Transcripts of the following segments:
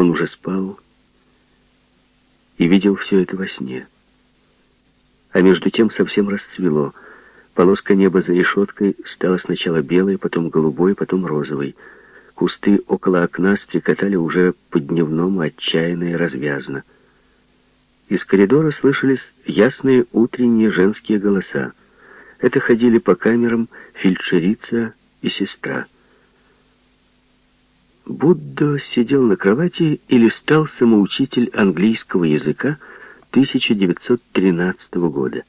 он уже спал и видел все это во сне. А между тем совсем расцвело. Полоска неба за решеткой стала сначала белой, потом голубой, потом розовой. Кусты около окна стрекотали уже по-дневному отчаянно и развязно. Из коридора слышались ясные утренние женские голоса. Это ходили по камерам фельдшерица и сестра. Будда сидел на кровати и листал самоучитель английского языка 1913 года.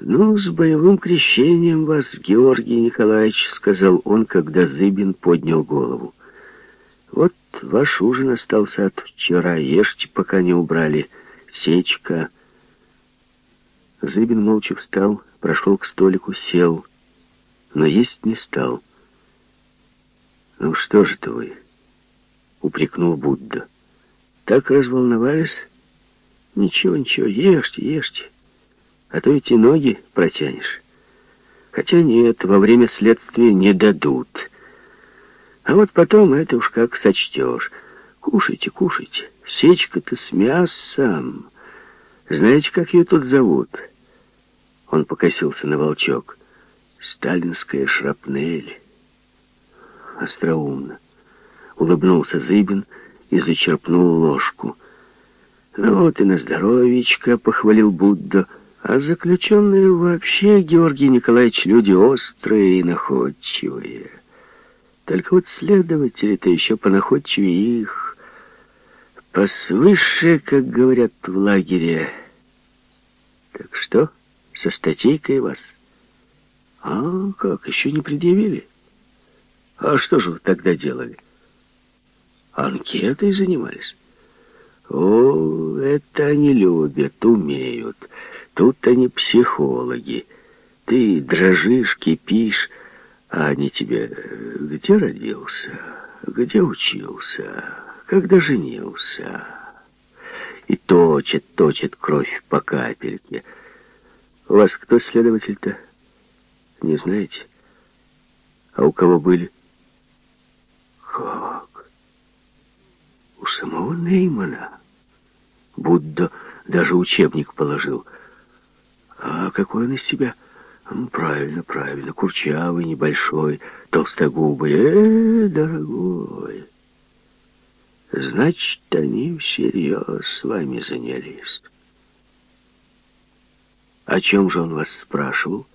«Ну, с боевым крещением вас, Георгий Николаевич», — сказал он, когда Зыбин поднял голову. «Вот ваш ужин остался от вчера, ешьте, пока не убрали. Сечка». Зыбин молча встал, прошел к столику, сел, но есть не стал. «Ну что же ты вы?» — упрекнул Будда. «Так разволновались? Ничего, ничего, ешьте, ешьте» а то эти ноги протянешь. Хотя нет, во время следствия не дадут. А вот потом это уж как сочтешь. Кушайте, кушайте. Сечка-то с мясом. Знаете, как ее тут зовут? Он покосился на волчок. Сталинская шрапнель. Остроумно. Улыбнулся Зыбин и зачерпнул ложку. «Ну вот и на здоровечко», — похвалил Будда, — а заключенные вообще, Георгий Николаевич, люди острые и находчивые. Только вот следователи-то еще понаходчивее их. Посвыше, как говорят в лагере. Так что, со статейкой вас? А, как, еще не предъявили? А что же вы тогда делали? Анкетой занимались? О, это они любят, умеют. Тут они психологи. Ты дрожишь, кипишь, а они тебе где родился, где учился, когда женился. И точит, точит кровь по капельке. У вас кто следователь-то? Не знаете? А у кого были? Как? У самого Неймана. Будда даже учебник положил — а какой он из себя? Правильно, правильно, курчавый, небольшой, толстогубый. Э, дорогой, значит, они всерьез с вами занялись. О чем же он вас спрашивал?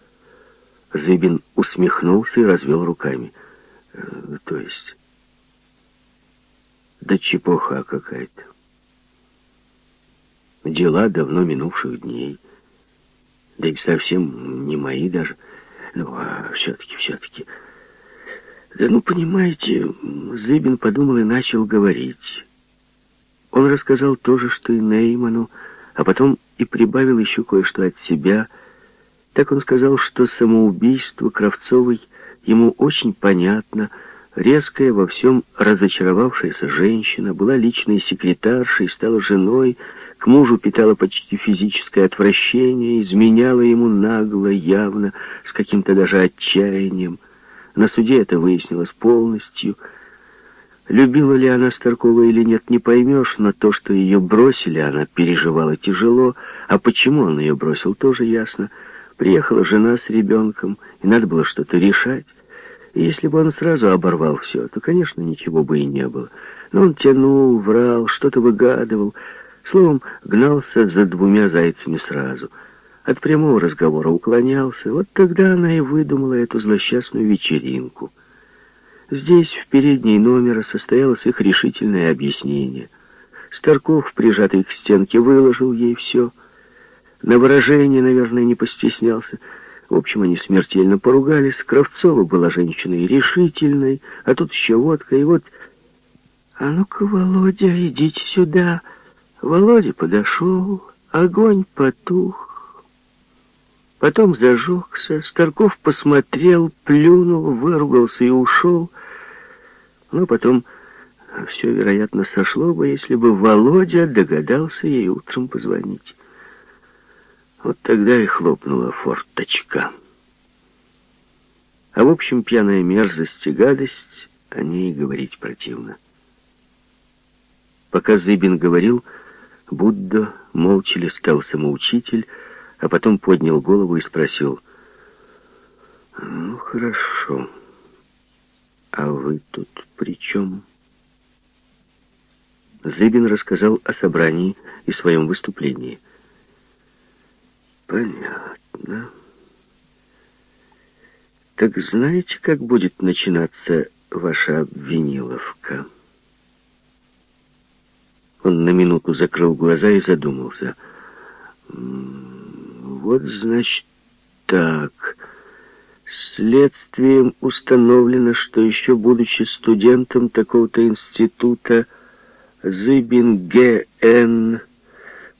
Зыбин усмехнулся и развел руками. Э, то есть... Да чепуха какая-то. Дела давно минувших дней — да и совсем не мои даже. Ну, а все-таки, все-таки... Да ну, понимаете, Зыбин подумал и начал говорить. Он рассказал то же, что и Нейману, а потом и прибавил еще кое-что от себя. Так он сказал, что самоубийство Кравцовой ему очень понятно, резкая, во всем разочаровавшаяся женщина, была личной секретаршей, стала женой, к мужу питала почти физическое отвращение, изменяла ему нагло, явно, с каким-то даже отчаянием. На суде это выяснилось полностью. Любила ли она Старкова или нет, не поймешь, но то, что ее бросили, она переживала тяжело, а почему он ее бросил, тоже ясно. Приехала жена с ребенком, и надо было что-то решать. Если бы он сразу оборвал все, то, конечно, ничего бы и не было. Но он тянул, врал, что-то выгадывал, Словом, гнался за двумя зайцами сразу. От прямого разговора уклонялся. Вот тогда она и выдумала эту злосчастную вечеринку. Здесь, в передней номера, состоялось их решительное объяснение. Старков, прижатый к стенке, выложил ей все. На выражение, наверное, не постеснялся. В общем, они смертельно поругались. Кравцова была женщиной решительной, а тут еще водка, и вот... «А ну-ка, Володя, идите сюда!» Володя подошел, огонь потух. Потом зажегся, Старков посмотрел, плюнул, выругался и ушел. Но потом все, вероятно, сошло бы, если бы Володя догадался ей утром позвонить. Вот тогда и хлопнула форточка. А в общем, пьяная мерзость и гадость о ней говорить противно. Пока Зыбин говорил, Будда молча листал самоучитель, а потом поднял голову и спросил, «Ну, хорошо, а вы тут при чем?» Зыбин рассказал о собрании и своем выступлении. «Понятно. Так знаете, как будет начинаться ваша обвиниловка?» Он на минуту закрыл глаза и задумался. «Вот, значит, так. Следствием установлено, что еще будучи студентом такого-то института, Зыбин Г.Н.,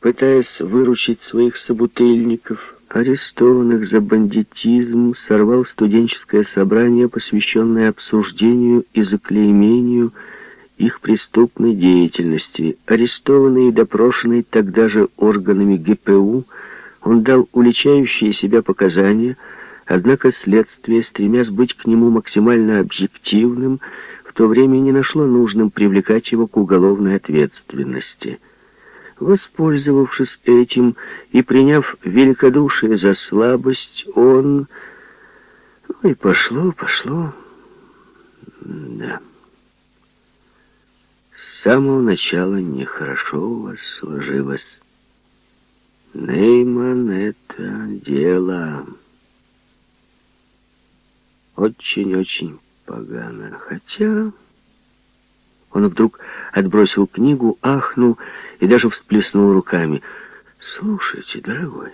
пытаясь выручить своих собутыльников, арестованных за бандитизм, сорвал студенческое собрание, посвященное обсуждению и заклеймению их преступной деятельности. Арестованный и допрошенный тогда же органами ГПУ, он дал уличающие себя показания, однако следствие, стремясь быть к нему максимально объективным, в то время не нашло нужным привлекать его к уголовной ответственности. Воспользовавшись этим и приняв великодушие за слабость, он... Ну и пошло, пошло. Да. С самого начала нехорошо у вас сложилось. Нейман — это дело очень-очень погано. Хотя... Он вдруг отбросил книгу, ахнул и даже всплеснул руками. «Слушайте, дорогой,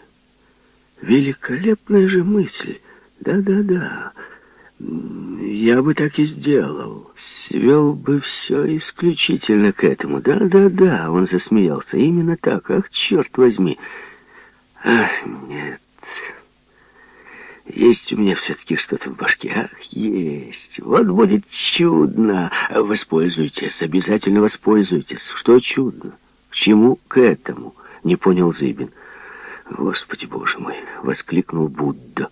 великолепная же мысль. Да-да-да, я бы так и сделал. Свел бы все исключительно к этому. Да-да-да, он засмеялся. Именно так. Ах, черт возьми. Ах, нет. Есть у меня все-таки что-то в башке. Ах, есть. Вот будет чудно. Воспользуйтесь, обязательно воспользуйтесь. Что чудно? К чему к этому? Не понял Зыбин. Господи, боже мой, воскликнул Будда.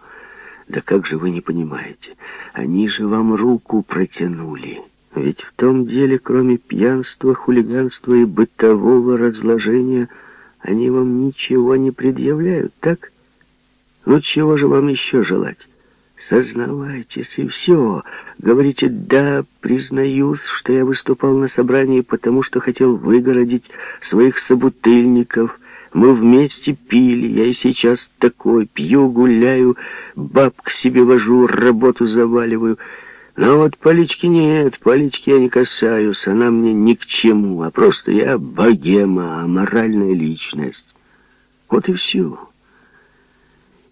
Да как же вы не понимаете? Они же вам руку протянули. Ведь в том деле, кроме пьянства, хулиганства и бытового разложения, они вам ничего не предъявляют, так? Ну, чего же вам еще желать? Сознавайтесь, и все. Говорите, да, признаюсь, что я выступал на собрании, потому что хотел выгородить своих собутыльников. Мы вместе пили, я и сейчас такой, пью, гуляю, баб к себе вожу, работу заваливаю. Но вот полички нет, полички я не касаюсь, она мне ни к чему, а просто я богема, аморальная личность. Вот и все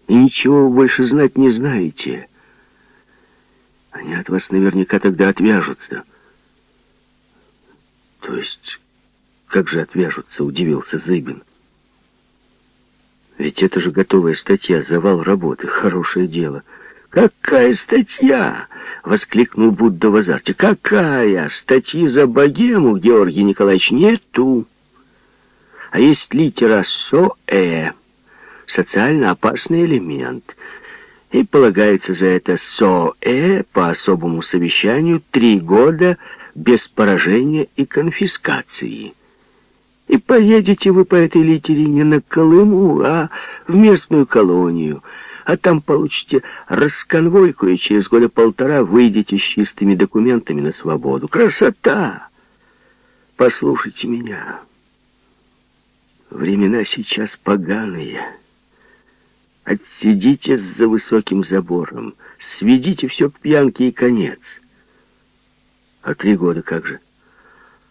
и ничего больше знать не знаете. Они от вас наверняка тогда отвяжутся. То есть, как же отвяжутся, удивился Зыбин. Ведь это же готовая статья, завал работы, хорошее дело. «Какая статья?» — воскликнул Будда в азарте. «Какая? Статьи за богему, Георгий Николаевич, нету. А есть литера «со-э» социально опасный элемент. И полагается за это СОЭ по особому совещанию три года без поражения и конфискации. И поедете вы по этой литере не на Колыму, а в местную колонию, а там получите расконвойку, и через года полтора выйдете с чистыми документами на свободу. Красота! Послушайте меня. Времена сейчас поганые. Отсидитесь за высоким забором, сведите все к пьянке и конец. А три года как же?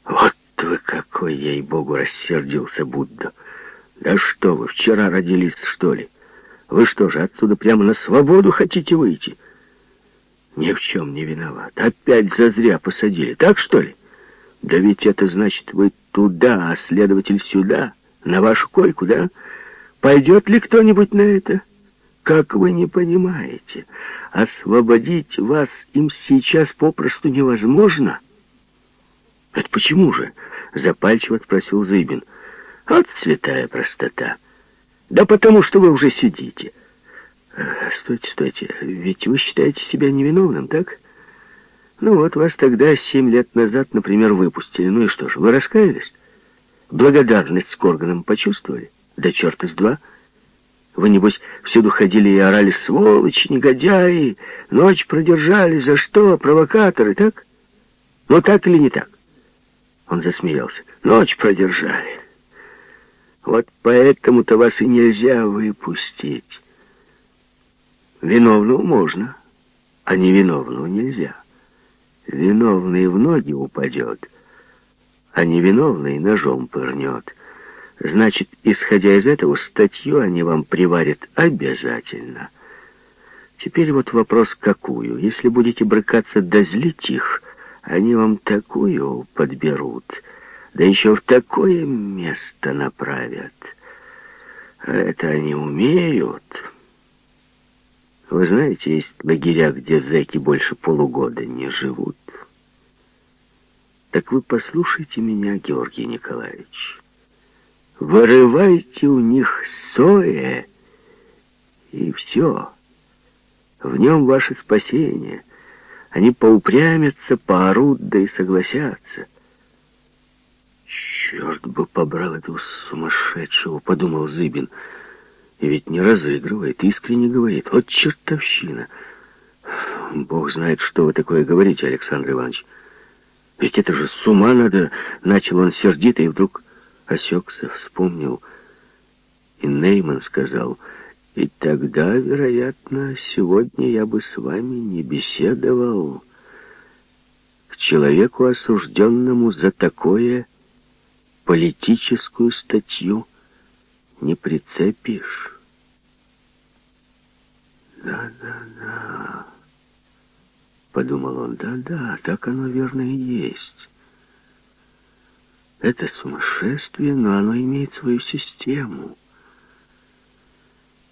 Вот вы какой, ей-богу, рассердился Будда. Да что вы, вчера родились, что ли? Вы что же, отсюда прямо на свободу хотите выйти? Ни в чем не виноват. Опять зазря посадили, так что ли? Да ведь это значит, вы туда, а следователь сюда, на вашу койку, да? Пойдет ли кто-нибудь на это? Как вы не понимаете, освободить вас им сейчас попросту невозможно? Это почему же? Запальчиво спросил Зыбин. От святая простота. Да потому что вы уже сидите. Э, стойте, стойте, ведь вы считаете себя невиновным, так? Ну вот вас тогда семь лет назад, например, выпустили. Ну и что же, вы раскаялись? благодарность к органам почувствовали? Да черта с два. Вы, небось, всюду ходили и орали «Сволочь, негодяи! Ночь продержали! За что? Провокаторы, так? Ну, так или не так?» Он засмеялся. «Ночь продержали. Вот поэтому-то вас и нельзя выпустить. Виновного можно, а невиновного нельзя. Виновный в ноги упадет, а невиновный ножом пырнет. Значит, исходя из этого, статью они вам приварят обязательно. Теперь вот вопрос какую. Если будете брыкаться да злить их, они вам такую подберут, да еще в такое место направят. А это они умеют. Вы знаете, есть лагеря, где зэки больше полугода не живут. Так вы послушайте меня, Георгий Николаевич. Вырывайте у них сое, и все. В нем ваше спасение. Они поупрямятся, поорут, да и согласятся. «Черт бы побрал этого сумасшедшего!» — подумал Зыбин. «И ведь не разыгрывает, искренне говорит. Вот чертовщина!» «Бог знает, что вы такое говорите, Александр Иванович. Ведь это же с ума надо!» — начал он сердито и вдруг осекся, вспомнил. И Нейман сказал, «И тогда, вероятно, сегодня я бы с вами не беседовал. К человеку, осужденному за такое политическую статью не прицепишь. Да-да-да, подумал он, да-да, так оно верно и есть. Это сумасшествие, но оно имеет свою систему.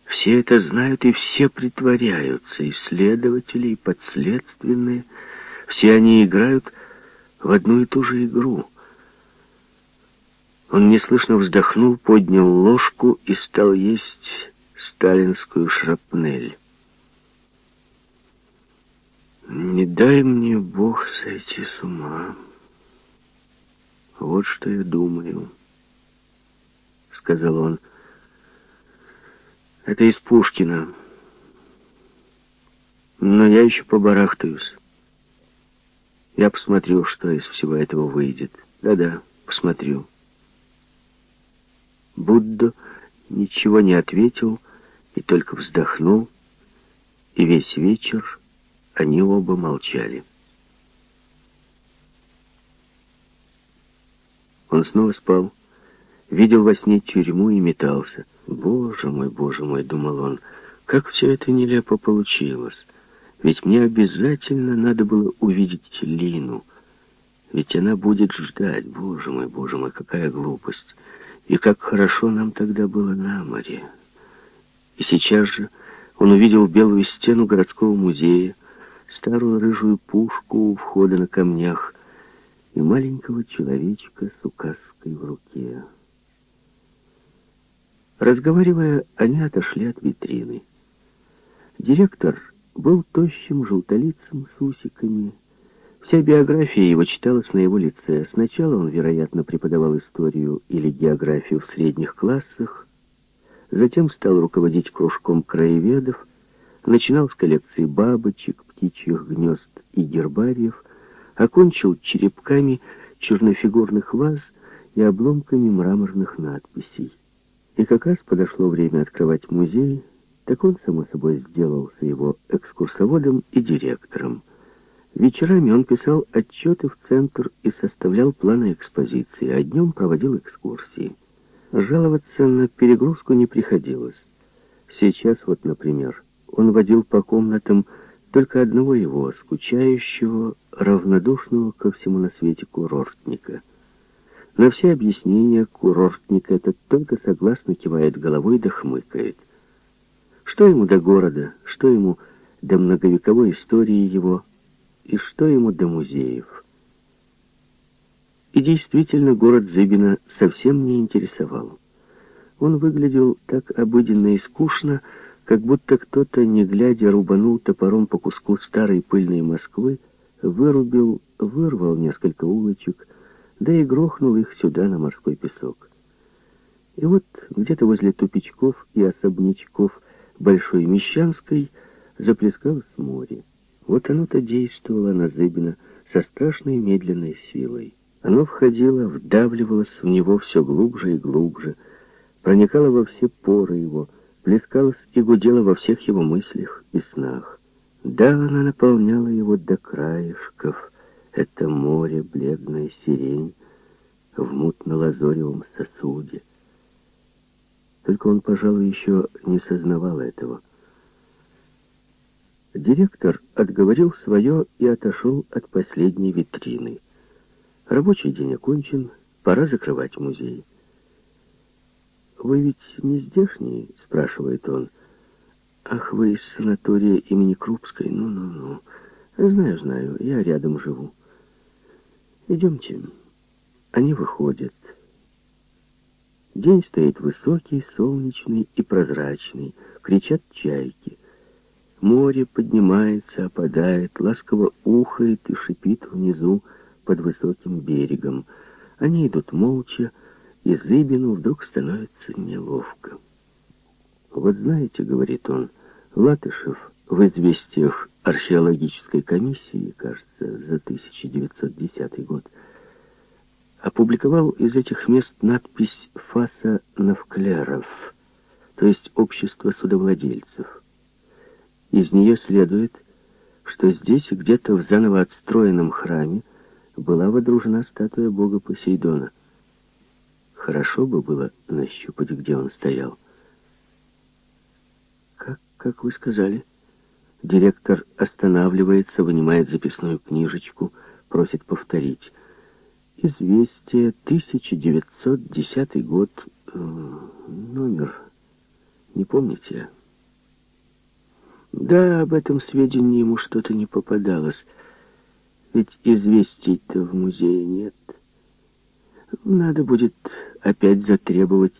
Все это знают и все притворяются, и следователи, и подследственные. Все они играют в одну и ту же игру — он неслышно вздохнул, поднял ложку и стал есть сталинскую шрапнель. «Не дай мне Бог сойти с ума. Вот что я думаю», — сказал он. «Это из Пушкина. Но я еще побарахтаюсь. Я посмотрю, что из всего этого выйдет. Да-да, посмотрю». Будда ничего не ответил и только вздохнул, и весь вечер они оба молчали. Он снова спал, видел во сне тюрьму и метался. «Боже мой, боже мой!» — думал он. «Как все это нелепо получилось! Ведь мне обязательно надо было увидеть Лину. Ведь она будет ждать. Боже мой, боже мой, какая глупость!» И как хорошо нам тогда было на море. И сейчас же он увидел белую стену городского музея, старую рыжую пушку у входа на камнях и маленького человечка с указкой в руке. Разговаривая, они отошли от витрины. Директор был тощим желтолицем с усиками, Вся биография его читалась на его лице. Сначала он, вероятно, преподавал историю или географию в средних классах, затем стал руководить кружком краеведов, начинал с коллекции бабочек, птичьих гнезд и гербариев, окончил черепками чернофигурных ваз и обломками мраморных надписей. И как раз подошло время открывать музей, так он, само собой, сделался его экскурсоводом и директором. Вечерами он писал отчеты в центр и составлял планы экспозиции, а днем проводил экскурсии. Жаловаться на перегрузку не приходилось. Сейчас вот, например, он водил по комнатам только одного его, скучающего, равнодушного ко всему на свете курортника. На все объяснения курортника этот только согласно кивает головой да хмыкает. Что ему до города, что ему до многовековой истории его, и что ему до музеев? И действительно, город Зыбина совсем не интересовал. Он выглядел так обыденно и скучно, как будто кто-то, не глядя, рубанул топором по куску старой пыльной Москвы, вырубил, вырвал несколько улочек, да и грохнул их сюда, на морской песок. И вот где-то возле тупичков и особнячков Большой Мещанской заплескалось море. Вот оно-то действовало на Зыбина со страшной медленной силой. Оно входило, вдавливалось в него все глубже и глубже, проникало во все поры его, плескалось и гудело во всех его мыслях и снах. Да, она наполняла его до краешков. Это море, бледная сирень, в мутно-лазоревом сосуде. Только он, пожалуй, еще не сознавал этого. Директор отговорил свое и отошел от последней витрины. Рабочий день окончен, пора закрывать музей. «Вы ведь не здешний?» — спрашивает он. «Ах, вы из санатория имени Крупской? Ну-ну-ну. Знаю, знаю, я рядом живу. Идемте». Они выходят. День стоит высокий, солнечный и прозрачный. Кричат чайки. Море поднимается, опадает, ласково ухает и шипит внизу под высоким берегом. Они идут молча, и Зыбину вдруг становится неловко. «Вот знаете, — говорит он, — Латышев в известиях археологической комиссии, кажется, за 1910 год, опубликовал из этих мест надпись «Фаса Навклеров», то есть «Общество судовладельцев». Из нее следует, что здесь, где-то в заново отстроенном храме, была водружена статуя бога Посейдона. Хорошо бы было нащупать, где он стоял. «Как, как вы сказали?» Директор останавливается, вынимает записную книжечку, просит повторить. «Известие, 1910 год, э, номер, не помните?» Да, об этом сведении ему что-то не попадалось. Ведь известий-то в музее нет. Надо будет опять затребовать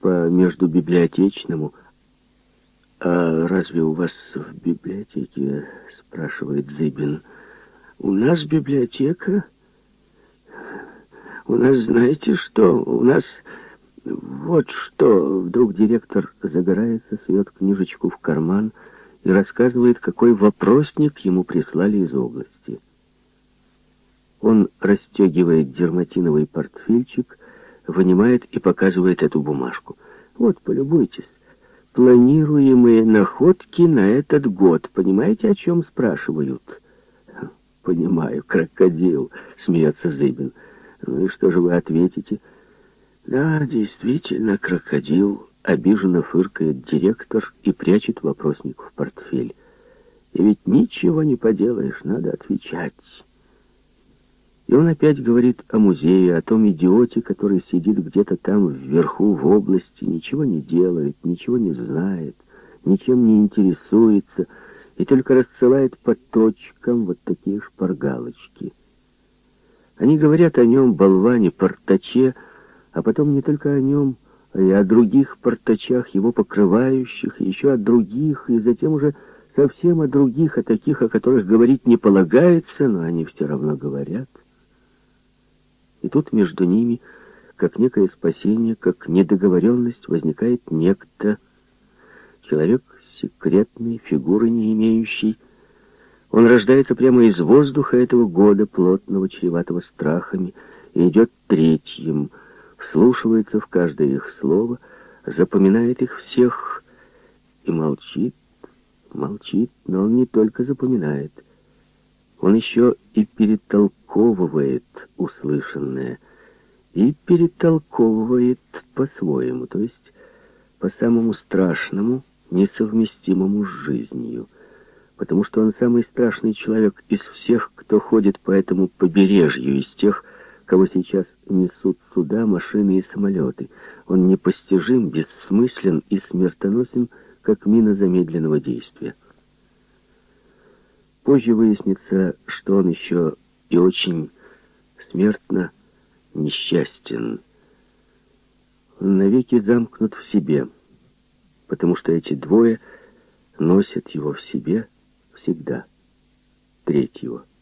по междубиблиотечному. «А разве у вас в библиотеке?» — спрашивает Зыбин. «У нас библиотека? У нас знаете что? У нас вот что!» Вдруг директор загорается, сует книжечку в карман и рассказывает, какой вопросник ему прислали из области. Он расстегивает дерматиновый портфельчик, вынимает и показывает эту бумажку. Вот, полюбуйтесь. Планируемые находки на этот год. Понимаете, о чем спрашивают? Понимаю, крокодил, смеется Зыбин. Ну и что же вы ответите? Да, действительно, крокодил, обиженно фыркает директор и прячет вопросник в портфель. И ведь ничего не поделаешь, надо отвечать. И он опять говорит о музее, о том идиоте, который сидит где-то там вверху в области, ничего не делает, ничего не знает, ничем не интересуется и только рассылает по точкам вот такие шпаргалочки. Они говорят о нем, болване, портаче, а потом не только о нем, а и о других портачах, его покрывающих, еще о других, и затем уже совсем о других, о таких, о которых говорить не полагается, но они все равно говорят. И тут между ними, как некое спасение, как недоговоренность, возникает некто, человек секретной, фигуры не имеющий. Он рождается прямо из воздуха этого года, плотного, чреватого страхами, и идет третьим, вслушивается в каждое их слово, запоминает их всех и молчит, молчит, но он не только запоминает — он еще и перетолковывает услышанное, и перетолковывает по-своему, то есть по самому страшному, несовместимому с жизнью, потому что он самый страшный человек из всех, кто ходит по этому побережью, из тех, кого сейчас несут сюда машины и самолеты. Он непостижим, бессмыслен и смертоносен, как мина замедленного действия. Позже выяснится, что он еще и очень смертно несчастен. Он навеки замкнут в себе, потому что эти двое носят его в себе всегда. Третьего —